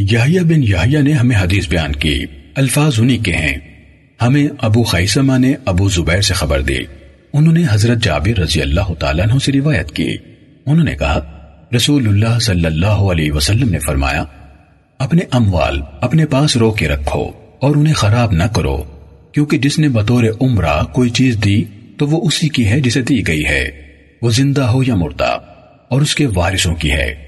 یحییٰ بن یحییٰ نے ہمیں حدیث بیان کی۔ الفاظ انہی کے ہیں۔ ہمیں ابو خیسمہ نے ابو زبیر سے خبر دی۔ انہوں نے حضرت جابر رضی اللہ تعالیٰ عنہ سے روایت کی۔ انہوں نے کہا، رسول اللہ صلی اللہ علیہ وسلم نے فرمایا، اپنے اموال اپنے پاس رو کے رکھو اور انہیں خراب نہ کرو، کیونکہ جس نے بطور عمرہ کوئی چیز دی تو وہ اسی کی ہے جسے دی گئی ہے۔ وہ زندہ ہو یا مردہ، اور اس کے وارثوں کی ہے۔